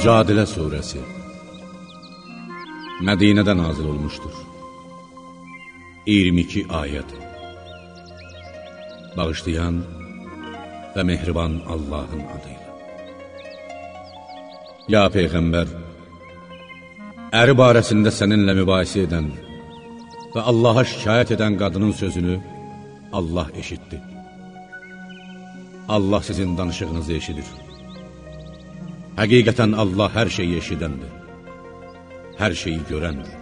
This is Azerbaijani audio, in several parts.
Mücadilə Suresi Mədinədə nazil olmuşdur 22 ayət Bağışlayan və mehriban Allahın adıyla Ya Peyğəmbər Əri barəsində səninlə mübahisə edən və Allaha şikayət edən qadının sözünü Allah eşitdi. Allah sizin danışığınızı eşidir. Həqiqətən Allah hər şeyi eşidəndir, hər şeyi görəndir.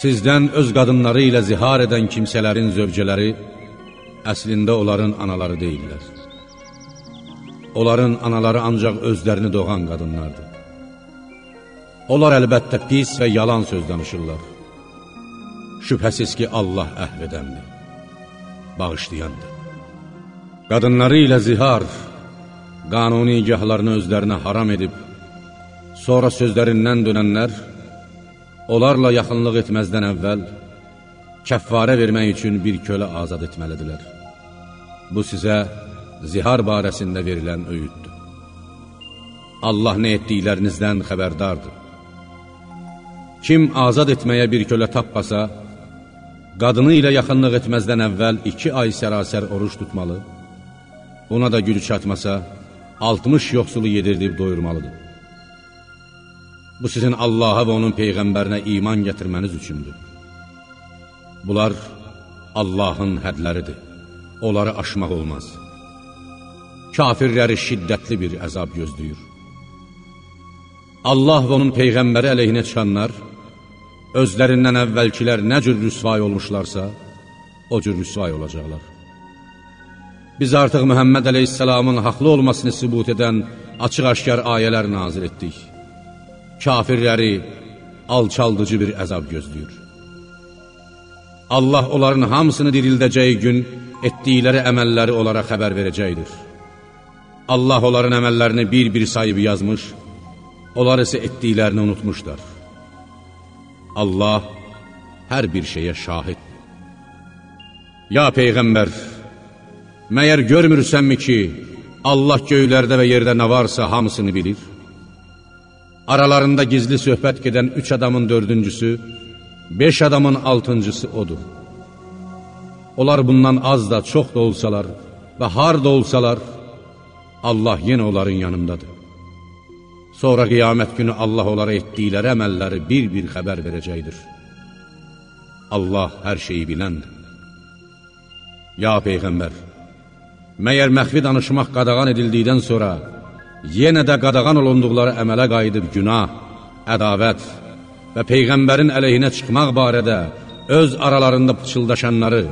Sizdən öz qadınları ilə zihar edən kimsələrin zövcələri əslində onların anaları deyirlər. Onların anaları ancaq özlərini doğan qadınlardır. Onlar əlbəttə pis və yalan söz danışırlar. Şübhəsiz ki, Allah əhv edəndir, bağışlayandır. Qadınları ilə zihar, qanuni igahlarını özlərinə haram edib, sonra sözlərindən dönənlər, onlarla yaxınlıq etməzdən əvvəl, kəffarə vermək üçün bir kölə azad etməlidirlər. Bu sizə zihar barəsində verilən öyüddür. Allah nə etdiklərinizdən xəbərdardır. Kim azad etməyə bir kölə tapmasa, qadını ilə yaxınlıq etməzdən əvvəl iki ay sərasər oruç tutmalı, ona da gücü çatmasa, 60 yoxsulu yedirdib doyurmalıdır. Bu sizin Allaha və onun Peyğəmbərinə iman gətirməniz üçündür. Bunlar Allahın hədləridir, onları aşmaq olmaz. Kafirləri şiddətli bir əzab gözləyir. Allah və onun Peyğəmbəri əleyhinə çıxanlar, özlərindən əvvəlkilər nə cür rüsvay olmuşlarsa, o cür rüsvay olacaqlar. Biz artıq Məhəmməd əleyhissalamın haqlı olmasını sübut edən açıq-aşkar ayələr nazil etdik. Kafirləri alçaldıcı bir əzab gözləyir. Allah onların hamısını dirildəcəyi gün etdikləri əməlləri onlara xəbər verəcəkdir. Allah onların əməllərini bir-bir sayıb yazmış, onlar isə etdiklərini unutmuşlar. Allah hər bir şeyə şahiddir. Ya Peyğəmbər, Məyər görmürsənmi ki, Allah göylərdə və yerdə nə varsa hamısını bilir? Aralarında gizli söhbət gedən üç adamın dördüncüsü, beş adamın altıncısı odur. Onlar bundan az da, çox da olsalar və harda olsalar, Allah yenə onların yanındadır. Sonra qiyamət günü Allah onlara etdikləri əməlləri bir-bir xəbər verəcəkdir. Allah hər şeyi biləndir. Ya Peyğəmbər, Məyər məxvi danışmaq qadağan edildikdən sonra yenə də qadağan olunduqları əmələ qayıdıb günah, ədavət və Peyğəmbərin əleyhinə çıxmaq barədə öz aralarında pıçıldaşanları,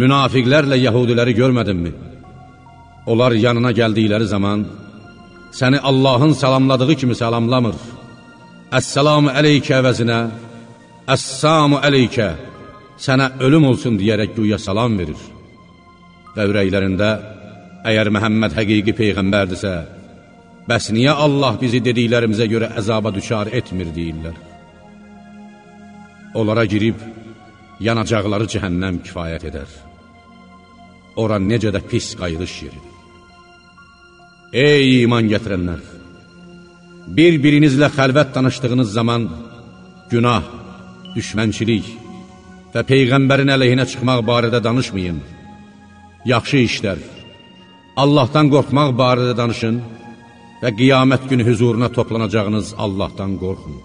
münafiqlərlə yəhudiləri görmədinmi? Onlar yanına gəldikləri zaman səni Allahın salamladığı kimi salamlamır. Əssalamu əleykə əvəzinə, Əssamu əleykə, sənə ölüm olsun deyərək güya salam verir və ürəklərində, əgər Məhəmməd həqiqi Peyğəmbərdirsə, bəs niyə Allah bizi dediklərimizə görə əzaba düşar etmir deyirlər? Onlara girib, yanacaqları cəhənnəm kifayət edər. Ora necə də pis qayılış yeridir. Ey iman gətirənlər! Bir-birinizlə xəlvət danışdığınız zaman günah, düşmənçilik və Peyğəmbərin əleyhinə çıxmaq barədə danışmayın yaxşı işlər, Allahdan qorxmaq barədə danışın və qiyamət günü hüzuruna toplanacağınız Allahdan qorxun.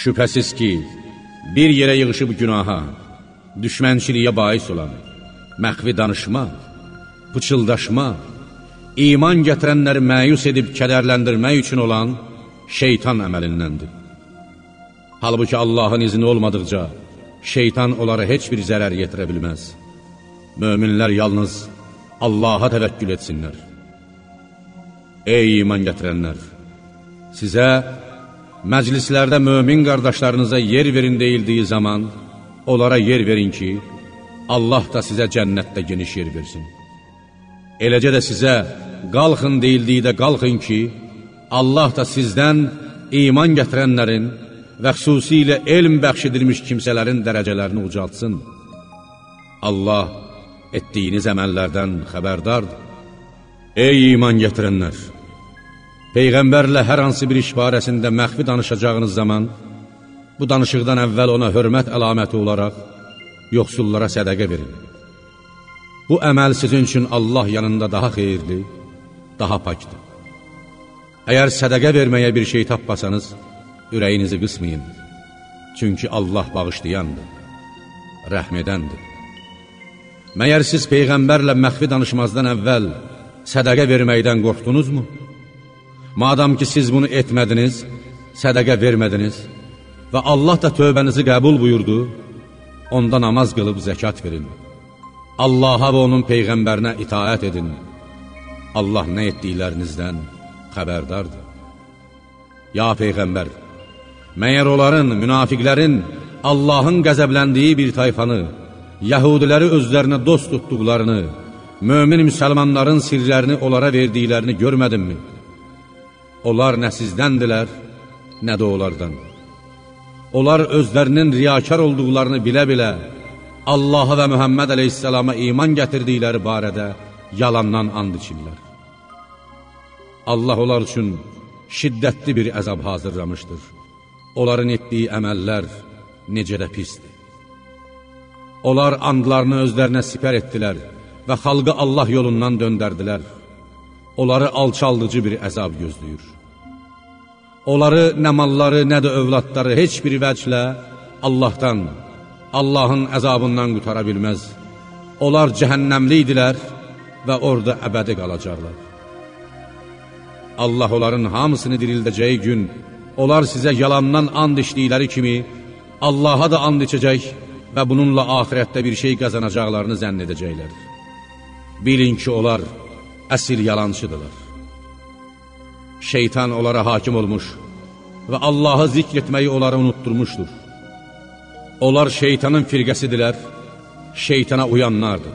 Şübhəsiz ki, bir yerə yığışıb günaha, düşmənçiliyə bais olan, məxvi danışma, pıçıldaşma, iman gətirənləri məyus edib kədərləndirmək üçün olan şeytan əməlindəndir. Halbuki Allahın izni olmadıqca, şeytan onlara heç bir zərər yetirə bilməz. Möminlər yalnız Allaha təvəkkül etsinlər. Ey iman gətirənlər! Sizə məclislərdə mömin qardaşlarınıza yer verin deyildiyi zaman, onlara yer verin ki, Allah da sizə cənnətdə geniş yer versin. Eləcə də sizə qalxın deyildikdə qalxın ki, Allah da sizdən iman gətirənlərin və xüsusilə elm bəxş edilmiş kimsələrin dərəcələrini ucaltsın. Allah etdiyiniz əməllərdən xəbərdardır. Ey iman gətirənlər! Peyğəmbərlə hər hansı bir iş barəsində məxfi danışacağınız zaman, bu danışıqdan əvvəl ona hörmət əlaməti olaraq yoxsullara sədəqə verin. Bu əməl sizin üçün Allah yanında daha xeyirli, daha pakdır. Əgər sədəqə verməyə bir şey tapmasanız, ürəyinizi qısmayın. Çünki Allah bağışlayandır, rəhm edəndir. Məyər siz Peyğəmbərlə məxfi danışmazdan əvvəl sədəqə verməkdən qorxdunuzmu? Madam ki, siz bunu etmədiniz, sədəqə vermədiniz və Allah da tövbənizi qəbul buyurdu, onda namaz qılıb zəkat verin. Allaha və onun Peyğəmbərinə itaət edin. Allah nə etdiklərinizdən xəbərdardır. Ya Peyğəmbər, məyər onların, münafiqlərin Allahın qəzəbləndiyi bir tayfanı, Yahudiləri özlərinə dost tutduqlarını, mömin müsəlmanların sirlərini onlara verdiklərini görmədinmi? Onlar nə sizdəndilər, nə də onlardan. Onlar özlərinin riyakar olduqlarını bilə-bilə Allaha və Mühəmməd əleyhissalama iman gətirdikləri barədə yalandan and içirlər. Allah onlar üçün şiddətli bir əzab hazırlamışdır. Onların etdiyi əməllər necə də pisdir. Onlar andlarını özlərinə sipər etdilər və xalqı Allah yolundan döndərdilər. Onları alçaldıcı bir əzab gözləyir. Onları nə malları, nə də övladları heç bir vəclə Allahdan, Allahın əzabından qutara bilməz. Onlar cəhənnəmli idilər və orada əbədi qalacaqlar. Allah onların hamısını dirildəcəyi gün, onlar sizə yalandan and içdikləri kimi, Allaha da and içəcək və bununla ahirətdə bir şey qazanacaqlarını zənn edəcəklər. Bilin ki, onlar əsil yalancıdırlar. Şeytan onlara hakim olmuş və Allahı zikr etməyi onları unutturmuşdur. Onlar şeytanın firqəsidirlər, şeytana uyanlardır.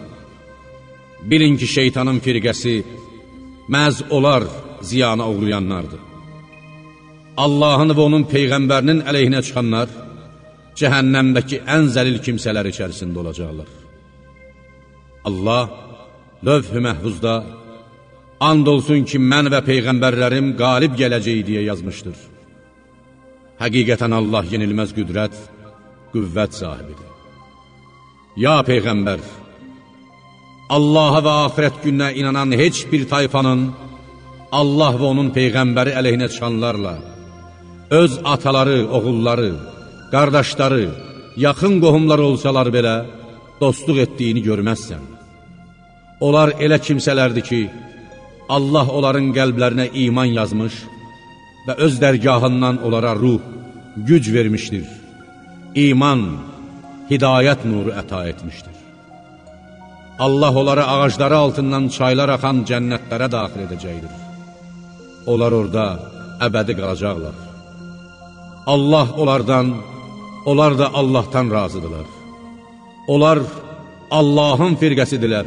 Bilin ki, şeytanın firqəsi məhz onlar ziyana uğrayanlardır. Allahın və onun Peyğəmbərinin əleyhinə çıxanlar, cəhənnəmdəki ən zəlil kimsələr içərisində olacaqlar. Allah lövh-ü məhvuzda and olsun ki, mən və Peyğəmbərlərim qalib gələcək deyə yazmışdır. Həqiqətən Allah yenilməz qüdrət, qüvvət sahibidir. Ya Peyğəmbər, Allaha və axirət gününə inanan heç bir tayfanın Allah və onun Peyğəmbəri əleyhinə çıxanlarla, öz ataları, oğulları, qardaşları, yaxın qohumlar olsalar belə, dostluq etdiyini görməzsən. Onlar elə kimsələrdir ki, Allah onların qəlblərinə iman yazmış və öz dərgahından onlara ruh, güc vermişdir. İman, hidayət nuru əta etmişdir. Allah onları ağacları altından çaylar axan cənnətlərə daxil edəcəkdir. Onlar orada əbədi qalacaqlar. Allah onlardan, onlar da Allahdan razıdırlar. Onlar Allahın firqəsidirlər.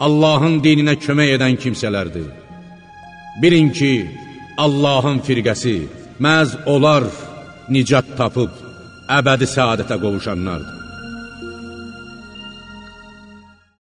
Allahın dininə kömək edən kimsələrdir. Bilin ki, Allahın firqəsi, məz onlar nicat tapıb, əbədi səadətə qovuşanlardır.